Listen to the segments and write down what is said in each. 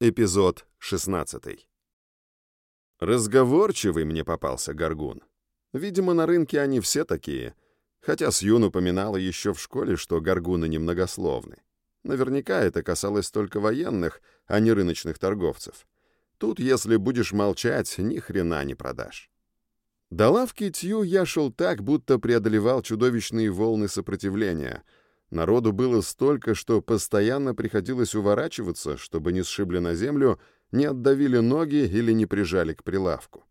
Эпизод 16. Разговорчивый мне попался горгун. Видимо, на рынке они все такие, хотя Сьюн упоминала еще в школе, что горгуны немногословны. Наверняка это касалось только военных, а не рыночных торговцев. Тут, если будешь молчать, ни хрена не продашь. До лавки Тью я шел так, будто преодолевал чудовищные волны сопротивления — Народу было столько, что постоянно приходилось уворачиваться, чтобы не сшибли на землю, не отдавили ноги или не прижали к прилавку.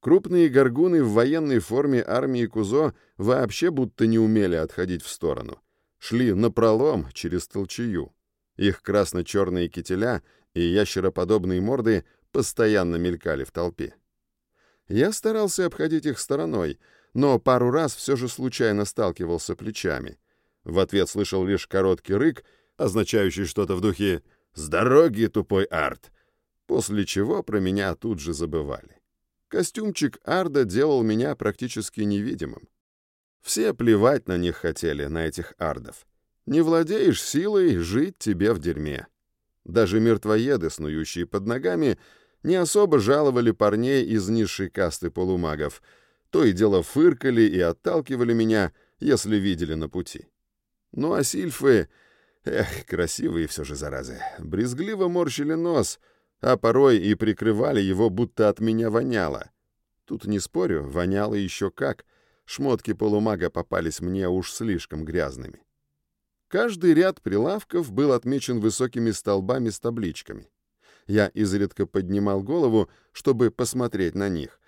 Крупные горгуны в военной форме армии Кузо вообще будто не умели отходить в сторону. Шли напролом через толчую. Их красно-черные кителя и ящероподобные морды постоянно мелькали в толпе. Я старался обходить их стороной, но пару раз все же случайно сталкивался плечами. В ответ слышал лишь короткий рык, означающий что-то в духе «С дороги, тупой арт!», после чего про меня тут же забывали. Костюмчик Арда делал меня практически невидимым. Все плевать на них хотели, на этих ардов. Не владеешь силой, жить тебе в дерьме. Даже мертвоеды, снующие под ногами, не особо жаловали парней из низшей касты полумагов, то и дело фыркали и отталкивали меня, если видели на пути. Ну а сильфы... Эх, красивые все же заразы. Брезгливо морщили нос, а порой и прикрывали его, будто от меня воняло. Тут не спорю, воняло еще как. Шмотки полумага попались мне уж слишком грязными. Каждый ряд прилавков был отмечен высокими столбами с табличками. Я изредка поднимал голову, чтобы посмотреть на них.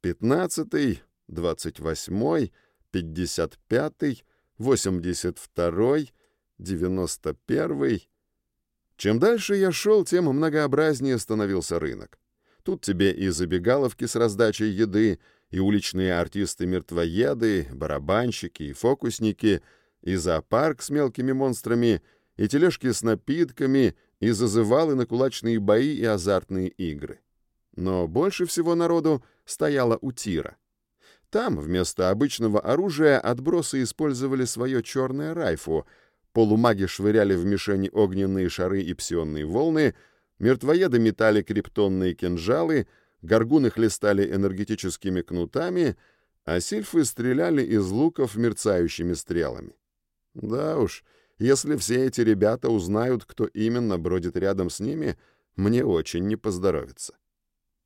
Пятнадцатый, двадцать восьмой, пятьдесят пятый, 82-й, 91-й. Чем дальше я шел, тем многообразнее становился рынок. Тут тебе и забегаловки с раздачей еды, и уличные артисты-мертвоеды, барабанщики и фокусники, и зоопарк с мелкими монстрами, и тележки с напитками, и зазывалы на кулачные бои и азартные игры. Но больше всего народу стояло у тира — там вместо обычного оружия отбросы использовали свое черное райфу, полумаги швыряли в мишени огненные шары и псионные волны, мертвоеды метали криптонные кинжалы, горгуны хлестали энергетическими кнутами, а сильфы стреляли из луков мерцающими стрелами. Да уж, если все эти ребята узнают, кто именно бродит рядом с ними, мне очень не поздоровится.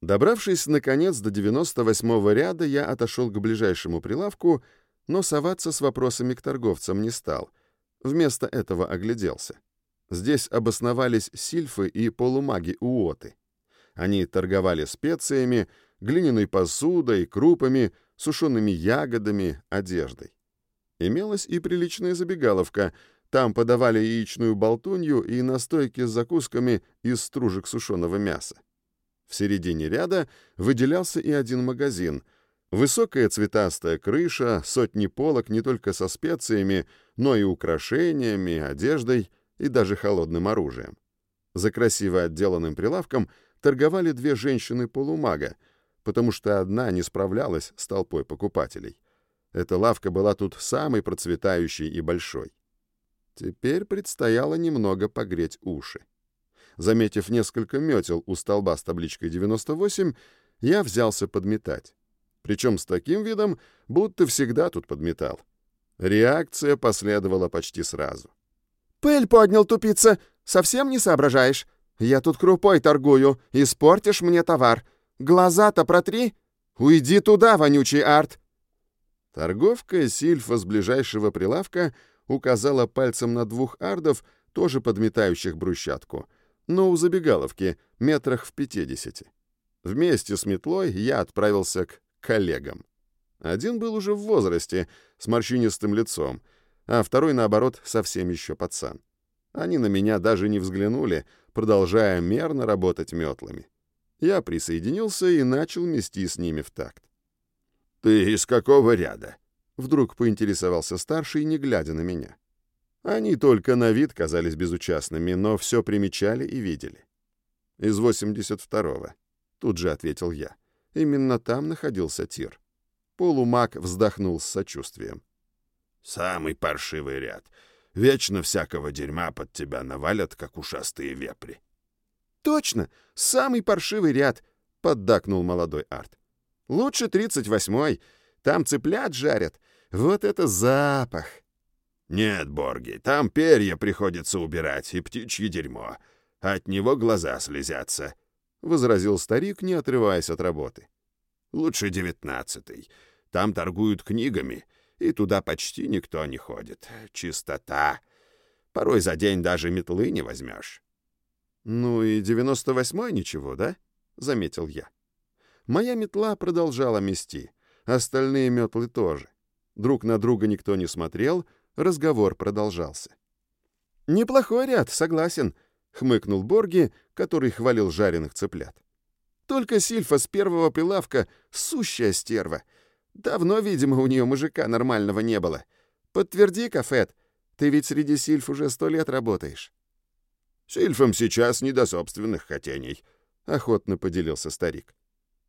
Добравшись, наконец, до 98-го ряда, я отошел к ближайшему прилавку, но соваться с вопросами к торговцам не стал. Вместо этого огляделся. Здесь обосновались сильфы и полумаги Уоты. Они торговали специями, глиняной посудой, крупами, сушеными ягодами, одеждой. Имелась и приличная забегаловка. Там подавали яичную болтунью и настойки с закусками из стружек сушеного мяса. В середине ряда выделялся и один магазин. Высокая цветастая крыша, сотни полок не только со специями, но и украшениями, одеждой и даже холодным оружием. За красиво отделанным прилавком торговали две женщины-полумага, потому что одна не справлялась с толпой покупателей. Эта лавка была тут самой процветающей и большой. Теперь предстояло немного погреть уши. Заметив несколько метел у столба с табличкой 98, я взялся подметать. Причем с таким видом, будто всегда тут подметал. Реакция последовала почти сразу. «Пыль поднял, тупица! Совсем не соображаешь? Я тут крупой торгую, испортишь мне товар. Глаза-то протри! Уйди туда, вонючий арт!» Торговка Сильфа с ближайшего прилавка указала пальцем на двух ардов, тоже подметающих брусчатку — но у забегаловки, метрах в пятидесяти. Вместе с метлой я отправился к коллегам. Один был уже в возрасте, с морщинистым лицом, а второй, наоборот, совсем еще пацан. Они на меня даже не взглянули, продолжая мерно работать метлами. Я присоединился и начал мести с ними в такт. «Ты из какого ряда?» Вдруг поинтересовался старший, не глядя на меня. Они только на вид казались безучастными, но все примечали и видели. «Из 82-го», — тут же ответил я. Именно там находился тир. Полумаг вздохнул с сочувствием. «Самый паршивый ряд. Вечно всякого дерьма под тебя навалят, как ушастые вепри». «Точно! Самый паршивый ряд!» — поддакнул молодой Арт. «Лучше тридцать восьмой. Там цыплят жарят. Вот это запах!» «Нет, Борги, там перья приходится убирать и птичье дерьмо. От него глаза слезятся», — возразил старик, не отрываясь от работы. «Лучше девятнадцатый. Там торгуют книгами, и туда почти никто не ходит. Чистота. Порой за день даже метлы не возьмешь». «Ну и девяносто восьмой ничего, да?» — заметил я. Моя метла продолжала мести, остальные метлы тоже. Друг на друга никто не смотрел, разговор продолжался. «Неплохой ряд, согласен», — хмыкнул Борги, который хвалил жареных цыплят. «Только Сильфа с первого прилавка — сущая стерва. Давно, видимо, у нее мужика нормального не было. Подтверди, Кафет, ты ведь среди Сильф уже сто лет работаешь». «Сильфам сейчас не до собственных хотений», — охотно поделился старик.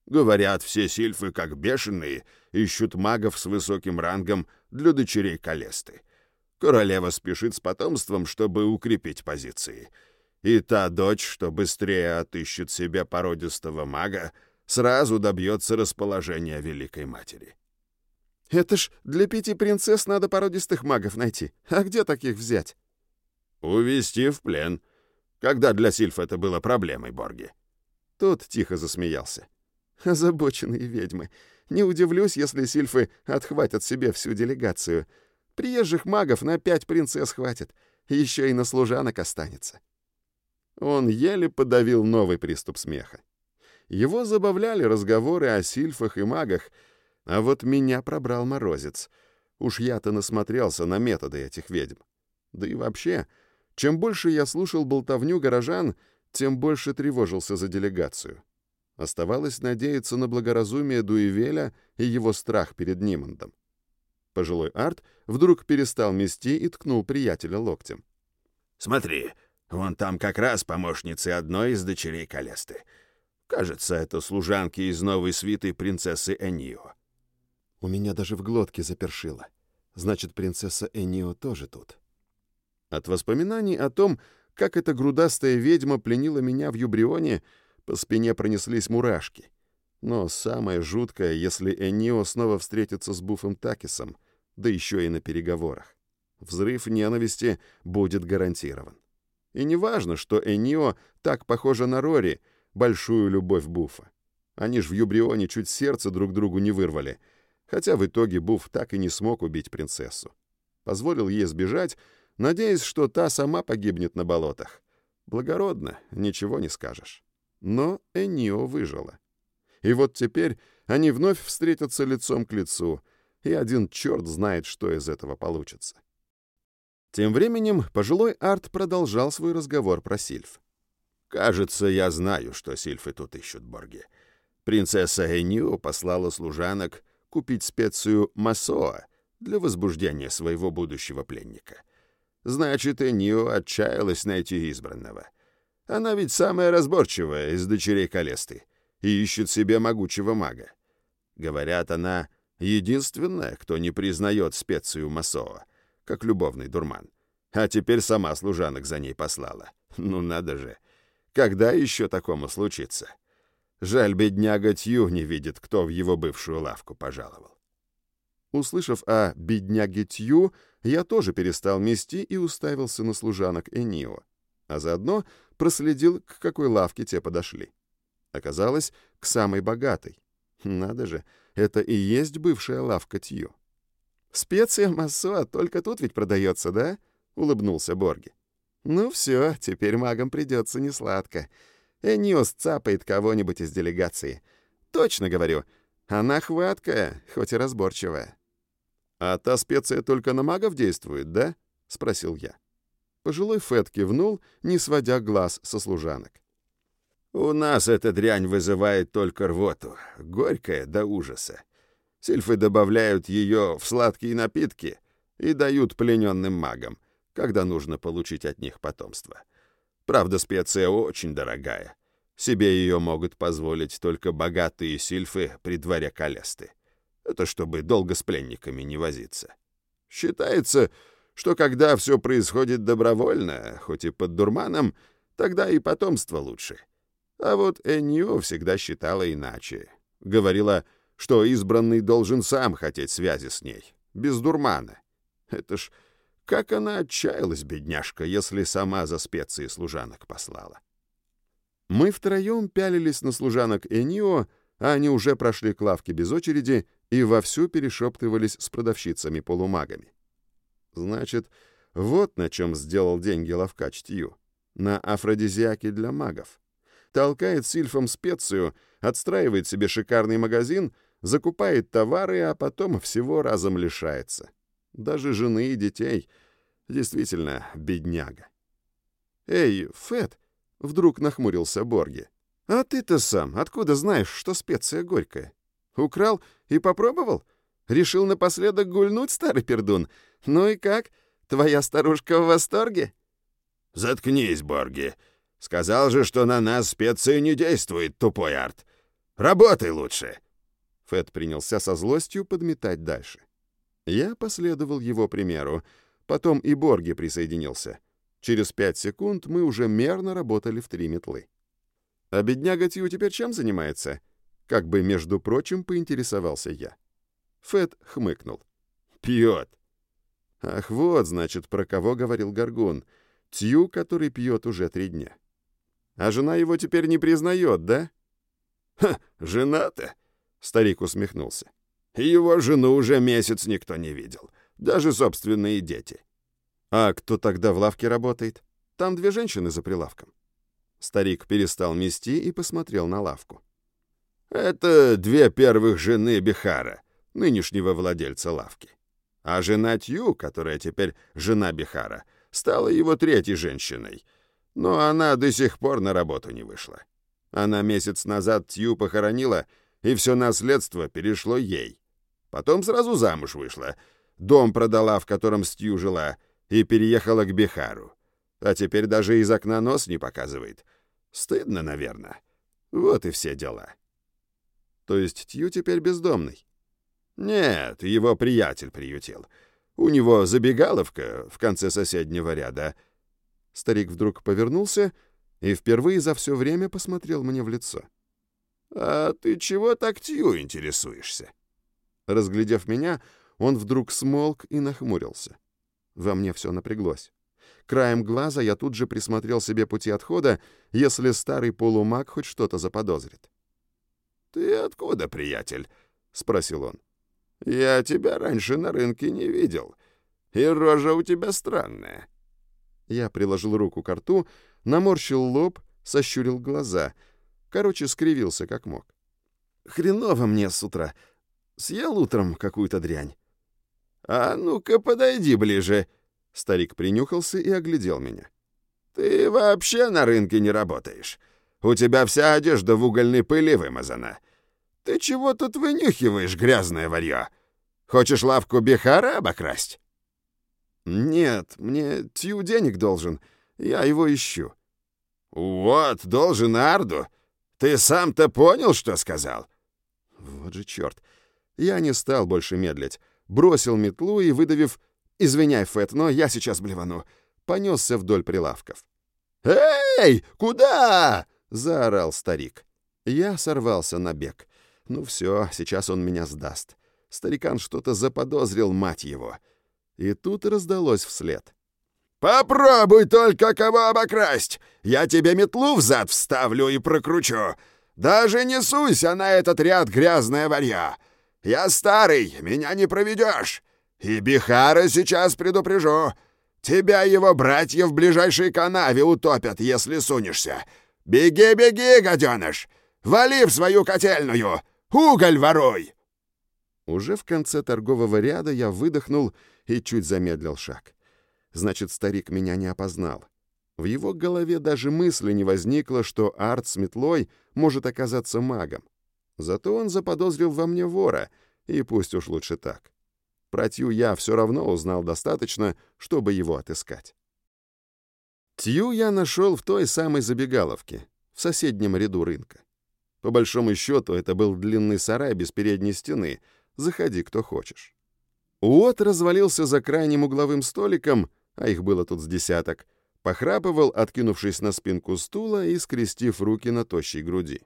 «Говорят, все сильфы, как бешеные, ищут магов с высоким рангом для дочерей Калесты. Королева спешит с потомством, чтобы укрепить позиции. И та дочь, что быстрее отыщет себе породистого мага, сразу добьется расположения Великой Матери. «Это ж для пяти принцесс надо породистых магов найти. А где таких взять?» «Увести в плен. Когда для Сильф это было проблемой, Борги?» Тот тихо засмеялся. «Озабоченные ведьмы. Не удивлюсь, если Сильфы отхватят себе всю делегацию. Приезжих магов на пять принцесс хватит. Еще и на служанок останется». Он еле подавил новый приступ смеха. Его забавляли разговоры о сильфах и магах, а вот меня пробрал морозец. Уж я-то насмотрелся на методы этих ведьм. Да и вообще, чем больше я слушал болтовню горожан, тем больше тревожился за делегацию. Оставалось надеяться на благоразумие Дуивеля и его страх перед Нимандом. Пожилой Арт вдруг перестал мести и ткнул приятеля локтем. «Смотри, Вон там как раз помощницы одной из дочерей Калесты. Кажется, это служанки из новой свиты принцессы Энио. У меня даже в глотке запершило. Значит, принцесса Энио тоже тут. От воспоминаний о том, как эта грудастая ведьма пленила меня в Юбрионе, по спине пронеслись мурашки. Но самое жуткое, если Энио снова встретится с Буфом Такисом, да еще и на переговорах. Взрыв ненависти будет гарантирован. И не важно, что Энио так похожа на Рори, большую любовь Буфа. Они ж в Юбрионе чуть сердце друг другу не вырвали, хотя в итоге Буф так и не смог убить принцессу. Позволил ей сбежать, надеясь, что та сама погибнет на болотах. Благородно, ничего не скажешь. Но Энио выжила. И вот теперь они вновь встретятся лицом к лицу, и один черт знает, что из этого получится. Тем временем пожилой Арт продолжал свой разговор про Сильф. «Кажется, я знаю, что Сильфы тут ищут, Борги. Принцесса Энио послала служанок купить специю Масоа для возбуждения своего будущего пленника. Значит, Энио отчаялась найти избранного. Она ведь самая разборчивая из дочерей Калесты и ищет себе могучего мага. Говорят, она единственная, кто не признает специю Масоа, как любовный дурман. А теперь сама служанок за ней послала. Ну надо же. Когда еще такому случится? Жаль, бедняга Тью не видит, кто в его бывшую лавку пожаловал. Услышав о бедняге Тью, я тоже перестал мести и уставился на служанок Энио, а заодно проследил, к какой лавке те подошли. Оказалось, к самой богатой. Надо же, это и есть бывшая лавка Тью. «Специя Массуа только тут ведь продается, да?» — улыбнулся Борги. «Ну все, теперь магам придется несладко. Эниос цапает кого-нибудь из делегации. Точно говорю, она хваткая, хоть и разборчивая». «А та специя только на магов действует, да?» — спросил я. Пожилой Фет кивнул, не сводя глаз со служанок. «У нас эта дрянь вызывает только рвоту, горькая до ужаса. Сильфы добавляют ее в сладкие напитки и дают плененным магам, когда нужно получить от них потомство. Правда, специя очень дорогая. Себе ее могут позволить только богатые сильфы при дворе Калесты. Это чтобы долго с пленниками не возиться. Считается, что когда все происходит добровольно, хоть и под дурманом, Тогда и потомство лучше. А вот Эннио всегда считала иначе. Говорила, что избранный должен сам хотеть связи с ней, без дурмана. Это ж как она отчаялась, бедняжка, если сама за специи служанок послала. Мы втроем пялились на служанок Энио, а они уже прошли к лавке без очереди и вовсю перешептывались с продавщицами-полумагами. Значит, вот на чем сделал деньги ловкач Тью. На афродизиаке для магов. Толкает сильфом специю, отстраивает себе шикарный магазин, закупает товары, а потом всего разом лишается. Даже жены и детей. Действительно, бедняга. «Эй, Фэт!» — вдруг нахмурился Борги. «А ты-то сам откуда знаешь, что специя горькая? Украл и попробовал? Решил напоследок гульнуть, старый пердун? Ну и как? Твоя старушка в восторге?» «Заткнись, Борги. Сказал же, что на нас специя не действует, тупой арт. Работай лучше!» Фэт принялся со злостью подметать дальше. Я последовал его примеру. Потом и Борги присоединился. Через пять секунд мы уже мерно работали в три метлы. «А бедняга Тью теперь чем занимается?» Как бы, между прочим, поинтересовался я. Фэт хмыкнул. «Пьет». «Ах, вот, значит, про кого говорил Гаргун. Тью, который пьет уже три дня. А жена его теперь не признает, да?» «Ха, жена-то?» — старик усмехнулся. Его жену уже месяц никто не видел, даже собственные дети. А кто тогда в лавке работает? Там две женщины за прилавком. Старик перестал мести и посмотрел на лавку. Это две первых жены Бихара, нынешнего владельца лавки. А жена Тью, которая теперь жена Бихара, стала его третьей женщиной. Но она до сих пор на работу не вышла. Она месяц назад Тью похоронила, и все наследство перешло ей. Потом сразу замуж вышла. Дом продала, в котором Стью жила, и переехала к Бихару. А теперь даже из окна нос не показывает. Стыдно, наверное. Вот и все дела. То есть Тью теперь бездомный? Нет, его приятель приютил. У него забегаловка в конце соседнего ряда. Старик вдруг повернулся и впервые за все время посмотрел мне в лицо. «А ты чего так Тью интересуешься?» Разглядев меня, он вдруг смолк и нахмурился. Во мне все напряглось. Краем глаза я тут же присмотрел себе пути отхода, если старый полумаг хоть что-то заподозрит. «Ты откуда, приятель?» — спросил он. «Я тебя раньше на рынке не видел, и рожа у тебя странная». Я приложил руку к рту, наморщил лоб, сощурил глаза. Короче, скривился как мог. «Хреново мне с утра. Съел утром какую-то дрянь. «А ну-ка, подойди ближе!» Старик принюхался и оглядел меня. «Ты вообще на рынке не работаешь. У тебя вся одежда в угольной пыли вымазана. Ты чего тут вынюхиваешь, грязное варьё? Хочешь лавку Бихара обокрасть?» «Нет, мне Тью денег должен. Я его ищу». «Вот, должен Арду. Ты сам-то понял, что сказал?» «Вот же черт. Я не стал больше медлить. Бросил метлу и, выдавив «Извиняй, Фэт, но я сейчас блевану», понесся вдоль прилавков. «Эй, куда?» — заорал старик. Я сорвался на бег. Ну все, сейчас он меня сдаст. Старикан что-то заподозрил, мать его. И тут раздалось вслед. «Попробуй только кого обокрасть! Я тебе метлу взад вставлю и прокручу! Даже не суйся на этот ряд грязная варья! Я старый, меня не проведешь. И Бихара сейчас предупрежу. Тебя его братья в ближайшей канаве утопят, если сунешься. Беги, беги, гаденыш! Вали в свою котельную! Уголь воруй!» Уже в конце торгового ряда я выдохнул и чуть замедлил шаг. Значит, старик меня не опознал. В его голове даже мысли не возникло, что Арт с метлой может оказаться магом. Зато он заподозрил во мне вора, и пусть уж лучше так. Про Тью я все равно узнал достаточно, чтобы его отыскать. Тью я нашел в той самой забегаловке, в соседнем ряду рынка. По большому счету, это был длинный сарай без передней стены. Заходи, кто хочешь. Уот развалился за крайним угловым столиком, а их было тут с десяток, Похрапывал, откинувшись на спинку стула и скрестив руки на тощей груди.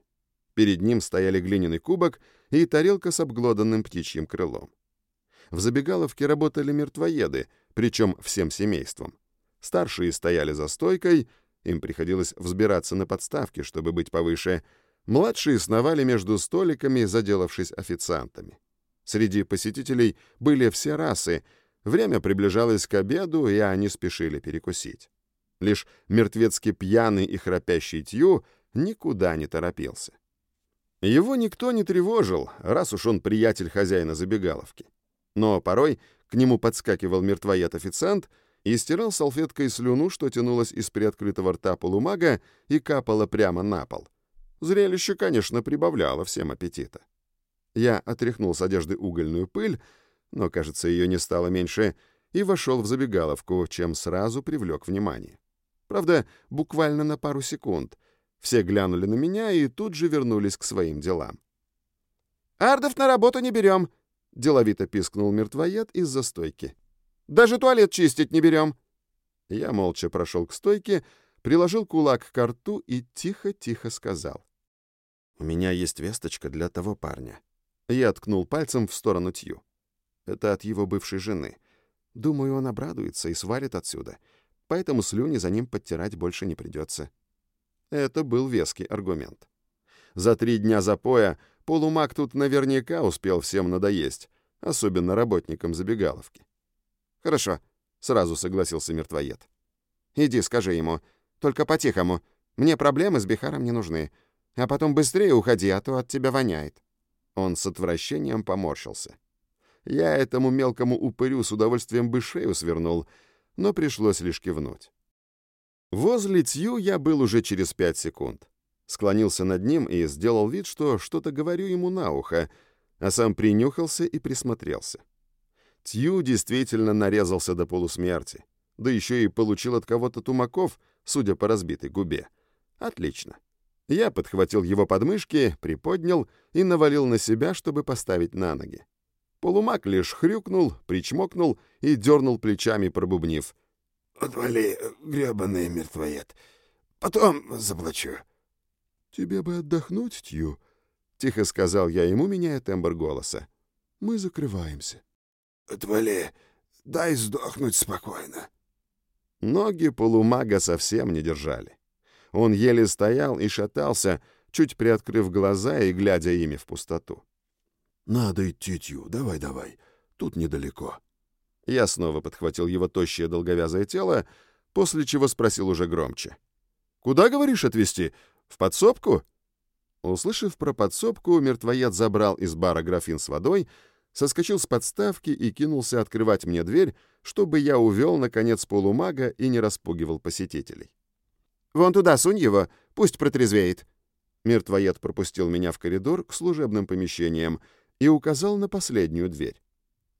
Перед ним стояли глиняный кубок и тарелка с обглоданным птичьим крылом. В забегаловке работали мертвоеды, причем всем семейством. Старшие стояли за стойкой, им приходилось взбираться на подставки, чтобы быть повыше. Младшие сновали между столиками, заделавшись официантами. Среди посетителей были все расы. Время приближалось к обеду, и они спешили перекусить. Лишь мертвецки пьяный и храпящий Тью никуда не торопился. Его никто не тревожил, раз уж он приятель хозяина забегаловки. Но порой к нему подскакивал мертвоед-официант и стирал салфеткой слюну, что тянулась из приоткрытого рта полумага и капала прямо на пол. Зрелище, конечно, прибавляло всем аппетита. Я отряхнул с одежды угольную пыль, но, кажется, ее не стало меньше, и вошел в забегаловку, чем сразу привлек внимание. Правда, буквально на пару секунд. Все глянули на меня и тут же вернулись к своим делам. «Ардов на работу не берем!» — деловито пискнул мертвоед из-за стойки. «Даже туалет чистить не берем!» Я молча прошел к стойке, приложил кулак к рту и тихо-тихо сказал. «У меня есть весточка для того парня». Я ткнул пальцем в сторону Тью. Это от его бывшей жены. Думаю, он обрадуется и свалит отсюда поэтому слюни за ним подтирать больше не придется. Это был веский аргумент. За три дня запоя полумаг тут наверняка успел всем надоесть, особенно работникам забегаловки. «Хорошо», — сразу согласился мертвоед. «Иди, скажи ему, только по-тихому. Мне проблемы с Бихаром не нужны. А потом быстрее уходи, а то от тебя воняет». Он с отвращением поморщился. Я этому мелкому упырю с удовольствием бы шею свернул — но пришлось лишь кивнуть. Возле Тью я был уже через пять секунд. Склонился над ним и сделал вид, что что-то говорю ему на ухо, а сам принюхался и присмотрелся. Тью действительно нарезался до полусмерти, да еще и получил от кого-то тумаков, судя по разбитой губе. Отлично. Я подхватил его подмышки, приподнял и навалил на себя, чтобы поставить на ноги. Полумак лишь хрюкнул, причмокнул и дернул плечами, пробубнив. «Отвали, гребаный мертвоед. Потом заплачу». «Тебе бы отдохнуть, Тью», — тихо сказал я ему, меняя тембр голоса. «Мы закрываемся». «Отвали, дай сдохнуть спокойно». Ноги полумага совсем не держали. Он еле стоял и шатался, чуть приоткрыв глаза и глядя ими в пустоту. «Надо идти, Тью, давай-давай, тут недалеко». Я снова подхватил его тощее долговязое тело, после чего спросил уже громче. «Куда, говоришь, отвезти? В подсобку?» Услышав про подсобку, мертвоед забрал из бара графин с водой, соскочил с подставки и кинулся открывать мне дверь, чтобы я увел, наконец, полумага и не распугивал посетителей. «Вон туда сунь его, пусть протрезвеет». Мертвоед пропустил меня в коридор к служебным помещениям, и указал на последнюю дверь.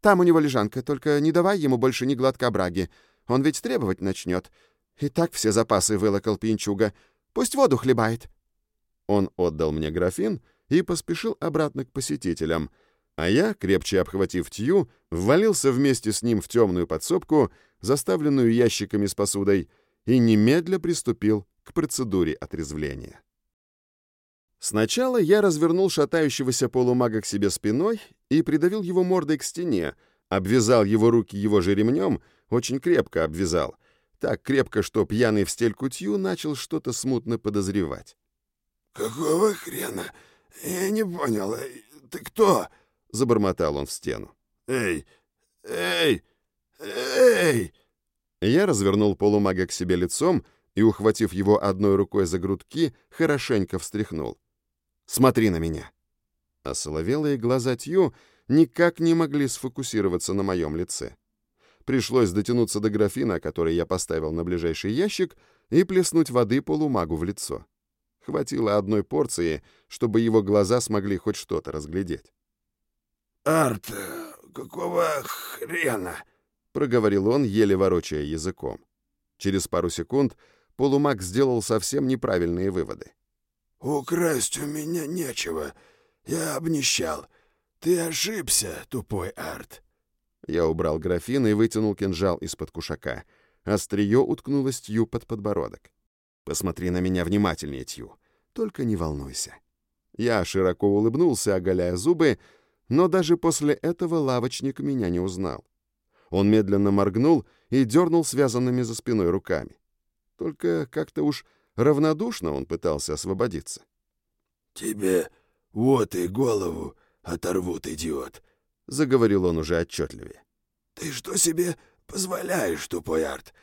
«Там у него лежанка, только не давай ему больше ни глотка браги. Он ведь требовать начнет. И так все запасы вылокал пьянчуга. Пусть воду хлебает». Он отдал мне графин и поспешил обратно к посетителям, а я, крепче обхватив Тью, ввалился вместе с ним в темную подсобку, заставленную ящиками с посудой, и немедля приступил к процедуре отрезвления. Сначала я развернул шатающегося полумага к себе спиной и придавил его мордой к стене, обвязал его руки его же ремнем, очень крепко обвязал, так крепко, что пьяный в стельку Тью начал что-то смутно подозревать. «Какого хрена? Я не понял. Ты кто?» — забормотал он в стену. «Эй! Эй! Эй!» Я развернул полумага к себе лицом и, ухватив его одной рукой за грудки, хорошенько встряхнул. Смотри на меня!» А соловелые глаза Тью никак не могли сфокусироваться на моем лице. Пришлось дотянуться до графина, который я поставил на ближайший ящик, и плеснуть воды полумагу в лицо. Хватило одной порции, чтобы его глаза смогли хоть что-то разглядеть. «Арт, какого хрена?» — проговорил он, еле ворочая языком. Через пару секунд полумаг сделал совсем неправильные выводы. «Украсть у меня нечего. Я обнищал. Ты ошибся, тупой Арт». Я убрал графин и вытянул кинжал из-под кушака. Острие уткнулось Тью под подбородок. «Посмотри на меня внимательнее, Тью. Только не волнуйся». Я широко улыбнулся, оголяя зубы, но даже после этого лавочник меня не узнал. Он медленно моргнул и дернул связанными за спиной руками. Только как-то уж равнодушно он пытался освободиться. «Тебе вот и голову оторвут, идиот», — заговорил он уже отчетливее. «Ты что себе позволяешь, тупой арт?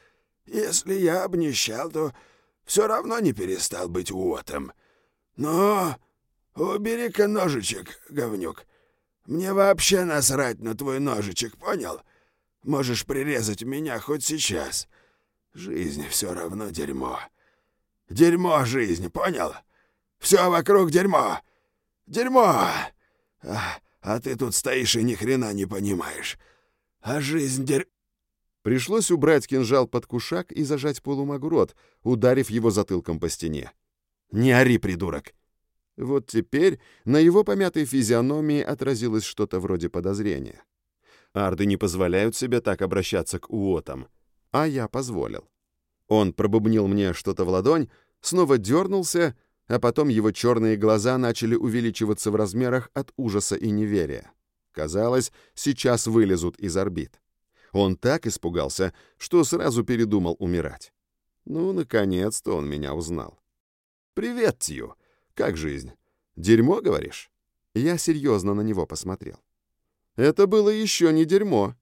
Если я обнищал, то все равно не перестал быть уотом. Но убери-ка ножичек, говнюк. Мне вообще насрать на твой ножичек, понял? Можешь прирезать меня хоть сейчас. Жизнь все равно дерьмо. Дерьмо жизнь, понял? Все вокруг дерьмо. Дерьмо! А, а ты тут стоишь и ни хрена не понимаешь. А жизнь дерь... Пришлось убрать кинжал под кушак и зажать полумагу рот, ударив его затылком по стене. «Не ори, придурок!» Вот теперь на его помятой физиономии отразилось что-то вроде подозрения. Арды не позволяют себе так обращаться к уотам, а я позволил. Он пробубнил мне что-то в ладонь, снова дернулся, а потом его черные глаза начали увеличиваться в размерах от ужаса и неверия. Казалось, сейчас вылезут из орбит. Он так испугался, что сразу передумал умирать. Ну, наконец-то он меня узнал. «Привет, Тью. Как жизнь? Дерьмо, говоришь?» Я серьезно на него посмотрел. Это было еще не дерьмо.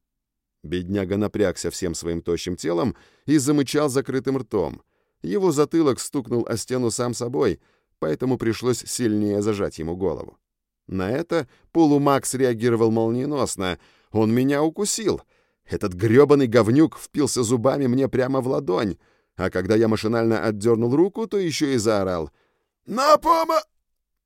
Бедняга напрягся всем своим тощим телом и замычал закрытым ртом. Его затылок стукнул о стену сам собой, поэтому пришлось сильнее зажать ему голову. На это полумаг среагировал молниеносно. Он меня укусил. Этот грёбаный говнюк впился зубами мне прямо в ладонь, а когда я машинально отдернул руку, то еще и заорал «На помо!»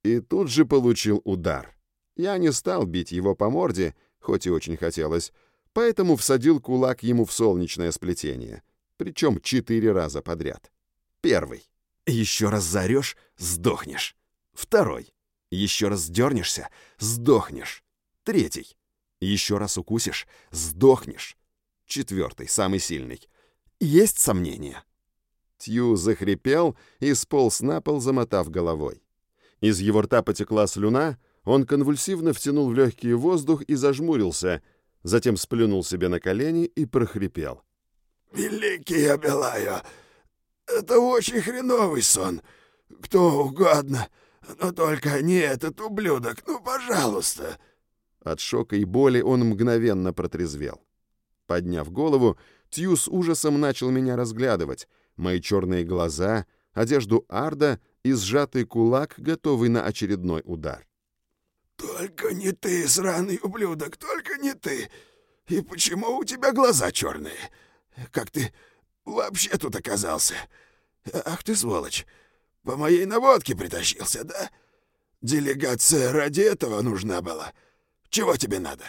И тут же получил удар. Я не стал бить его по морде, хоть и очень хотелось, поэтому всадил кулак ему в солнечное сплетение, причем четыре раза подряд. Первый. Еще раз заорешь — сдохнешь. Второй. Еще раз дернешься — сдохнешь. Третий. Еще раз укусишь — сдохнешь. Четвертый, самый сильный. Есть сомнения? Тью захрипел и сполз на пол, замотав головой. Из его рта потекла слюна, он конвульсивно втянул в легкий воздух и зажмурился, затем сплюнул себе на колени и прохрипел. «Великий Абелая, это очень хреновый сон. Кто угодно, но только не этот ублюдок, ну, пожалуйста!» От шока и боли он мгновенно протрезвел. Подняв голову, Тью с ужасом начал меня разглядывать. Мои черные глаза, одежду Арда и сжатый кулак, готовый на очередной удар. «Только не ты, сраный ублюдок, только не ты! И почему у тебя глаза черные? Как ты вообще тут оказался? Ах ты сволочь! По моей наводке притащился, да? Делегация ради этого нужна была. Чего тебе надо?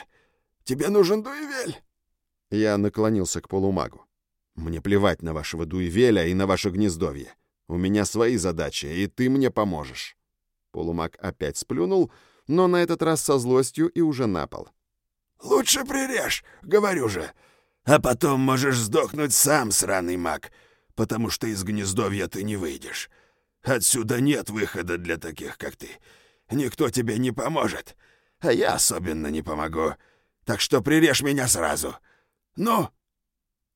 Тебе нужен дуэвель?» Я наклонился к полумагу. «Мне плевать на вашего дуэвеля и на ваше гнездовье. У меня свои задачи, и ты мне поможешь». Полумаг опять сплюнул, но на этот раз со злостью и уже на пол. «Лучше прирежь, говорю же. А потом можешь сдохнуть сам, сраный маг, потому что из гнездовья ты не выйдешь. Отсюда нет выхода для таких, как ты. Никто тебе не поможет, а я особенно не помогу. Так что прирежь меня сразу. Ну?»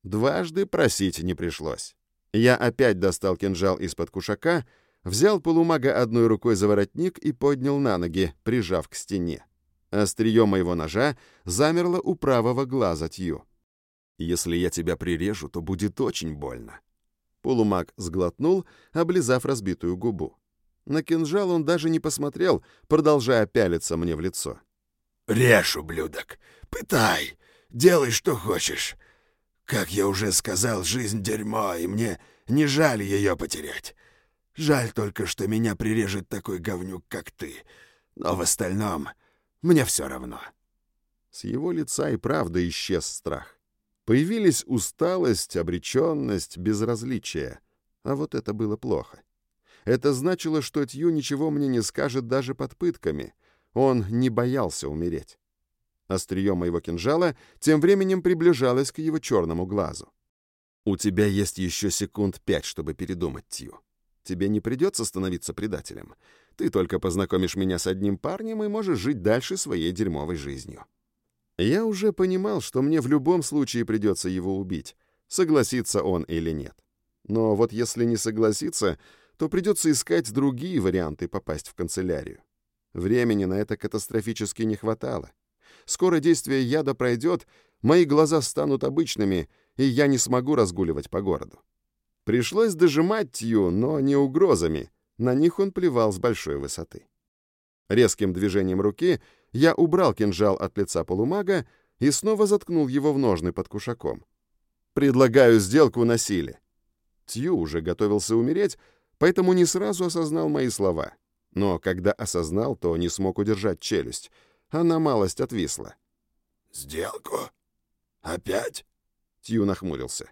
Дважды просить не пришлось. Я опять достал кинжал из-под кушака — взял полумага одной рукой за воротник и поднял на ноги, прижав к стене. Острие моего ножа замерло у правого глаза Тью. «Если я тебя прирежу, то будет очень больно». Полумаг сглотнул, облизав разбитую губу. На кинжал он даже не посмотрел, продолжая пялиться мне в лицо. «Режь, ублюдок! Пытай! Делай, что хочешь! Как я уже сказал, жизнь — дерьмо, и мне не жаль ее потерять. Жаль только, что меня прирежет такой говнюк, как ты. Но в остальном мне все равно». С его лица и правда исчез страх. Появились усталость, обреченность, безразличие. А вот это было плохо. Это значило, что Тью ничего мне не скажет даже под пытками. Он не боялся умереть. Острие моего кинжала тем временем приближалось к его черному глазу. «У тебя есть еще секунд пять, чтобы передумать, Тью. Тебе не придется становиться предателем. Ты только познакомишь меня с одним парнем и можешь жить дальше своей дерьмовой жизнью». Я уже понимал, что мне в любом случае придется его убить, согласится он или нет. Но вот если не согласится, то придется искать другие варианты попасть в канцелярию. Времени на это катастрофически не хватало. Скоро действие яда пройдет, мои глаза станут обычными, и я не смогу разгуливать по городу. Пришлось дожимать Тью, но не угрозами. На них он плевал с большой высоты. Резким движением руки я убрал кинжал от лица полумага и снова заткнул его в ножны под кушаком. «Предлагаю сделку на силе». Тью уже готовился умереть, поэтому не сразу осознал мои слова. Но когда осознал, то не смог удержать челюсть. Она малость отвисла. «Сделку? Опять?» Тью нахмурился.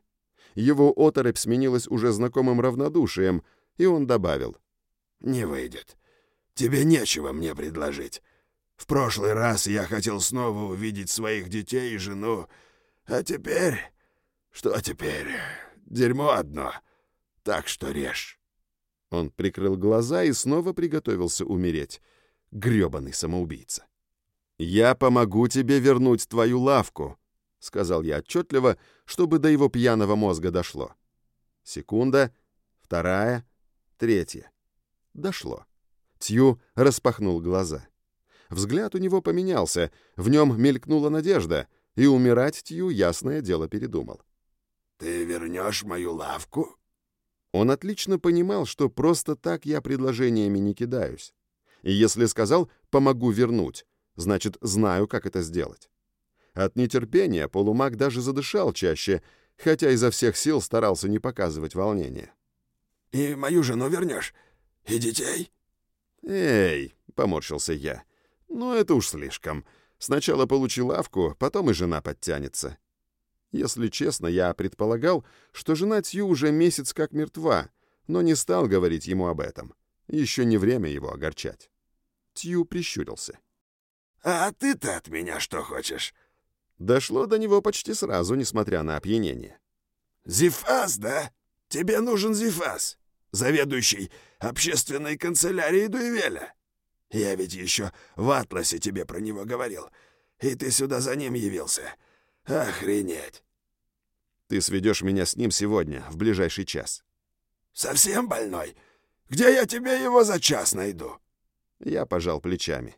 Его оторопь сменилась уже знакомым равнодушием, и он добавил. «Не выйдет. Тебе нечего мне предложить. В прошлый раз я хотел снова увидеть своих детей и жену, а теперь... Что теперь? Дерьмо одно. Так что режь». Он прикрыл глаза и снова приготовился умереть. Грёбаный самоубийца. «Я помогу тебе вернуть твою лавку», — сказал я отчетливо, чтобы до его пьяного мозга дошло. Секунда, вторая, третья. Дошло. Тью распахнул глаза. Взгляд у него поменялся, в нем мелькнула надежда, и умирать Тью, ясное дело, передумал. «Ты вернешь мою лавку?» Он отлично понимал, что просто так я предложениями не кидаюсь. И если сказал «помогу вернуть», значит, знаю, как это сделать. От нетерпения полумаг даже задышал чаще, хотя изо всех сил старался не показывать волнения. «И мою жену вернешь? И детей?» «Эй!» — поморщился я. «Ну, это уж слишком. Сначала получи лавку, потом и жена подтянется». Если честно, я предполагал, что жена Тью уже месяц как мертва, но не стал говорить ему об этом. Еще не время его огорчать. Тью прищурился. «А ты-то от меня что хочешь?» Дошло до него почти сразу, несмотря на опьянение. «Зифас, да? Тебе нужен Зифас, заведующий общественной канцелярией Дуэвеля. Я ведь еще в Атласе тебе про него говорил, и ты сюда за ним явился. Охренеть!» «Ты сведешь меня с ним сегодня, в ближайший час». «Совсем больной? Где я тебе его за час найду?» Я пожал плечами.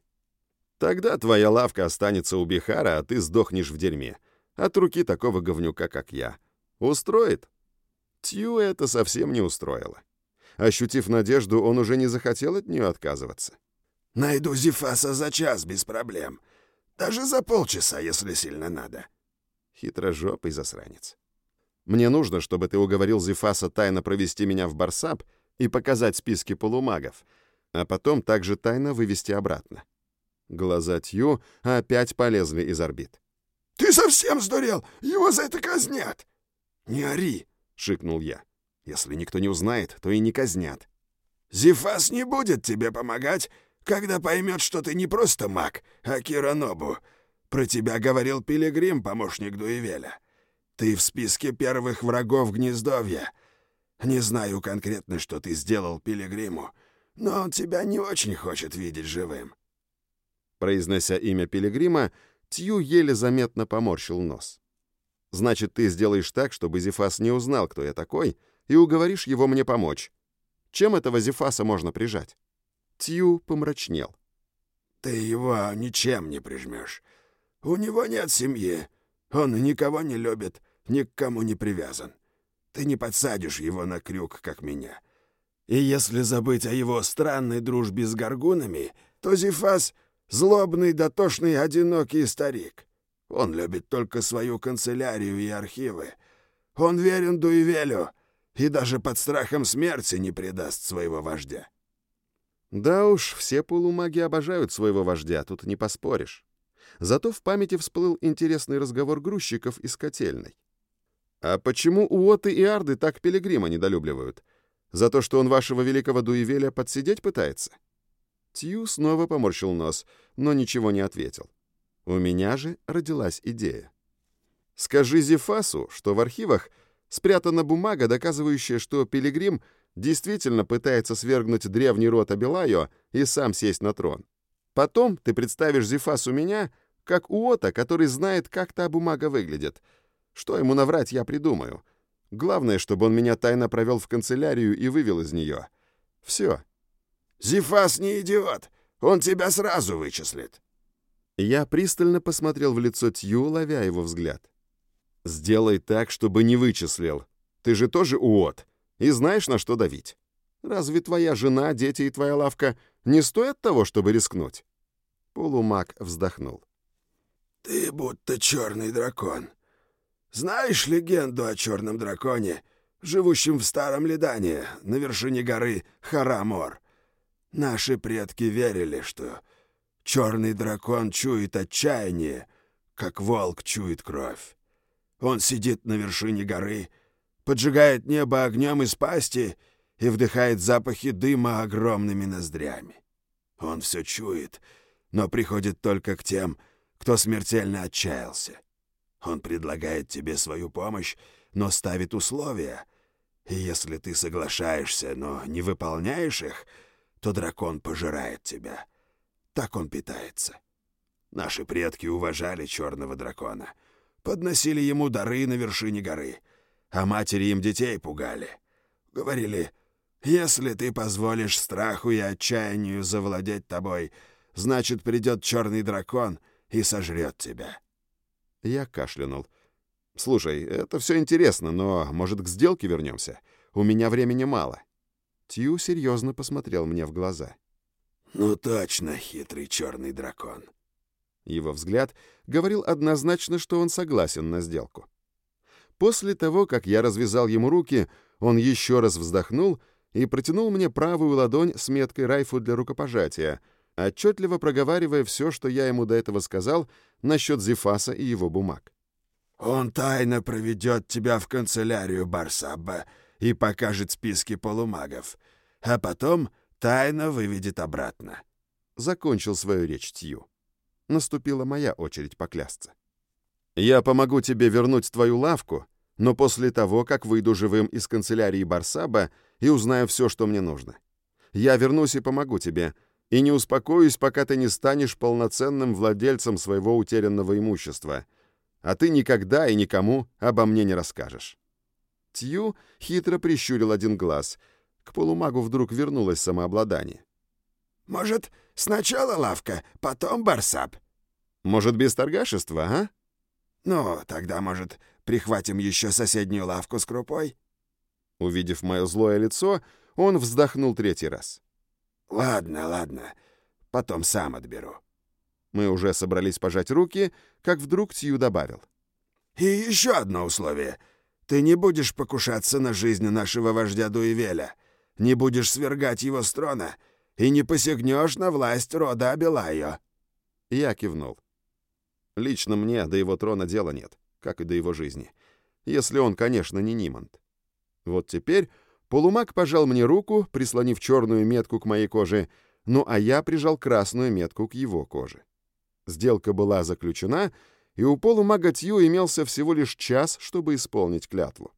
Тогда твоя лавка останется у Бихара, а ты сдохнешь в дерьме. От руки такого говнюка, как я. Устроит? Тью это совсем не устроило. Ощутив надежду, он уже не захотел от нее отказываться. «Найду Зефаса за час без проблем. Даже за полчаса, если сильно надо». Хитрожопый засранец. «Мне нужно, чтобы ты уговорил Зефаса тайно провести меня в Барсаб и показать списки полумагов, а потом также тайно вывести обратно. Глаза Тью опять полезли из орбит. «Ты совсем сдурел? Его за это казнят!» «Не ори!» — шикнул я. «Если никто не узнает, то и не казнят». «Зефас не будет тебе помогать, когда поймет, что ты не просто маг, а Киранобу. Про тебя говорил Пилигрим, помощник Дуэвеля. Ты в списке первых врагов Гнездовья. Не знаю конкретно, что ты сделал Пилигриму, но он тебя не очень хочет видеть живым. Произнося имя Пилигрима, Тью еле заметно поморщил нос. «Значит, ты сделаешь так, чтобы Зефас не узнал, кто я такой, и уговоришь его мне помочь. Чем этого Зефаса можно прижать?» Тью помрачнел. «Ты его ничем не прижмешь. У него нет семьи. Он никого не любит, ни к кому не привязан. Ты не подсадишь его на крюк, как меня. И если забыть о его странной дружбе с горгунами, то Зефас Злобный, дотошный, одинокий старик. Он любит только свою канцелярию и архивы. Он верен Дуевелю и даже под страхом смерти не предаст своего вождя. Да уж, все полумаги обожают своего вождя, тут не поспоришь. Зато в памяти всплыл интересный разговор грузчиков из котельной. А почему Уоты и Арды так Пилигрима недолюбливают? За то, что он вашего великого Дуевеля подсидеть пытается? Тью снова поморщил нос, но ничего не ответил. У меня же родилась идея. Скажи Зефасу, что в архивах Спрятана бумага, доказывающая, что Пилигрим действительно пытается свергнуть древний род Абилайо и сам сесть на трон. Потом ты представишь Зефас у меня, как Уота, который знает, как та бумага выглядит. Что ему наврать, я придумаю. Главное, чтобы он меня тайно провел в канцелярию и вывел из нее. Все. «Зефас не идиот! Он тебя сразу вычислит!» Я пристально посмотрел в лицо Тью, ловя его взгляд. «Сделай так, чтобы не вычислил. Ты же тоже уот и знаешь, на что давить. Разве твоя жена, дети и твоя лавка не стоят того, чтобы рискнуть?» Полумаг вздохнул. «Ты будто черный дракон. Знаешь легенду о черном драконе, живущем в старом Ледане, на вершине горы Харамор? Наши предки верили, что черный дракон чует отчаяние, как волк чует кровь. Он сидит на вершине горы, поджигает небо огнем из пасти и вдыхает запахи дыма огромными ноздрями. Он все чует, но приходит только к тем, кто смертельно отчаялся. Он предлагает тебе свою помощь, но ставит условия. И если ты соглашаешься, но не выполняешь их, то дракон пожирает тебя. Так он питается. Наши предки уважали черного дракона, подносили ему дары на вершине горы, а матери им детей пугали. Говорили, если ты позволишь страху и отчаянию завладеть тобой, значит, придет черный дракон и сожрет тебя. Я кашлянул. «Слушай, это все интересно, но, может, к сделке вернемся? У меня времени мало». Тью серьезно посмотрел мне в глаза. «Ну точно, хитрый черный дракон». Его взгляд говорил однозначно, что он согласен на сделку. После того, как я развязал ему руки, он еще раз вздохнул и протянул мне правую ладонь с меткой Райфу для рукопожатия, отчетливо проговаривая все, что я ему до этого сказал насчет Зефаса и его бумаг. «Он тайно проведет тебя в канцелярию Барсаба и покажет списки полумагов, а потом тайно выведет обратно». Закончил свою речь Тью. Наступила моя очередь поклясться. «Я помогу тебе вернуть твою лавку, но после того, как выйду живым из канцелярии Барсаба и узнаю все, что мне нужно. Я вернусь и помогу тебе, и не успокоюсь, пока ты не станешь полноценным владельцем своего утерянного имущества, а ты никогда и никому обо мне не расскажешь». Тью хитро прищурил один глаз. К полумагу вдруг вернулось самообладание. «Может, сначала лавка, потом барсап?» «Может, без торгашества, а?» «Ну, тогда, может, прихватим еще соседнюю лавку с крупой?» Увидев мое злое лицо, он вздохнул третий раз. «Ладно, ладно, потом сам отберу». Мы уже собрались пожать руки, как вдруг Тью добавил. «И еще одно условие — ты не будешь покушаться на жизнь нашего вождя Дуевеля, не будешь свергать его с трона и не посягнешь на власть рода Абилайо». Я кивнул. Лично мне до его трона дела нет, как и до его жизни. Если он, конечно, не Нимонт. Вот теперь полумаг пожал мне руку, прислонив черную метку к моей коже, ну а я прижал красную метку к его коже. Сделка была заключена — и у полумага Тью имелся всего лишь час, чтобы исполнить клятву.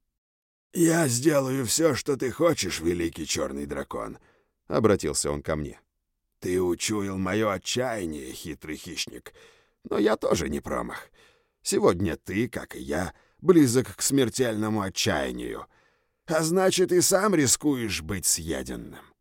«Я сделаю все, что ты хочешь, великий черный дракон», — обратился он ко мне. «Ты учуял мое отчаяние, хитрый хищник, но я тоже не промах. Сегодня ты, как и я, близок к смертельному отчаянию, а значит, и сам рискуешь быть съеденным.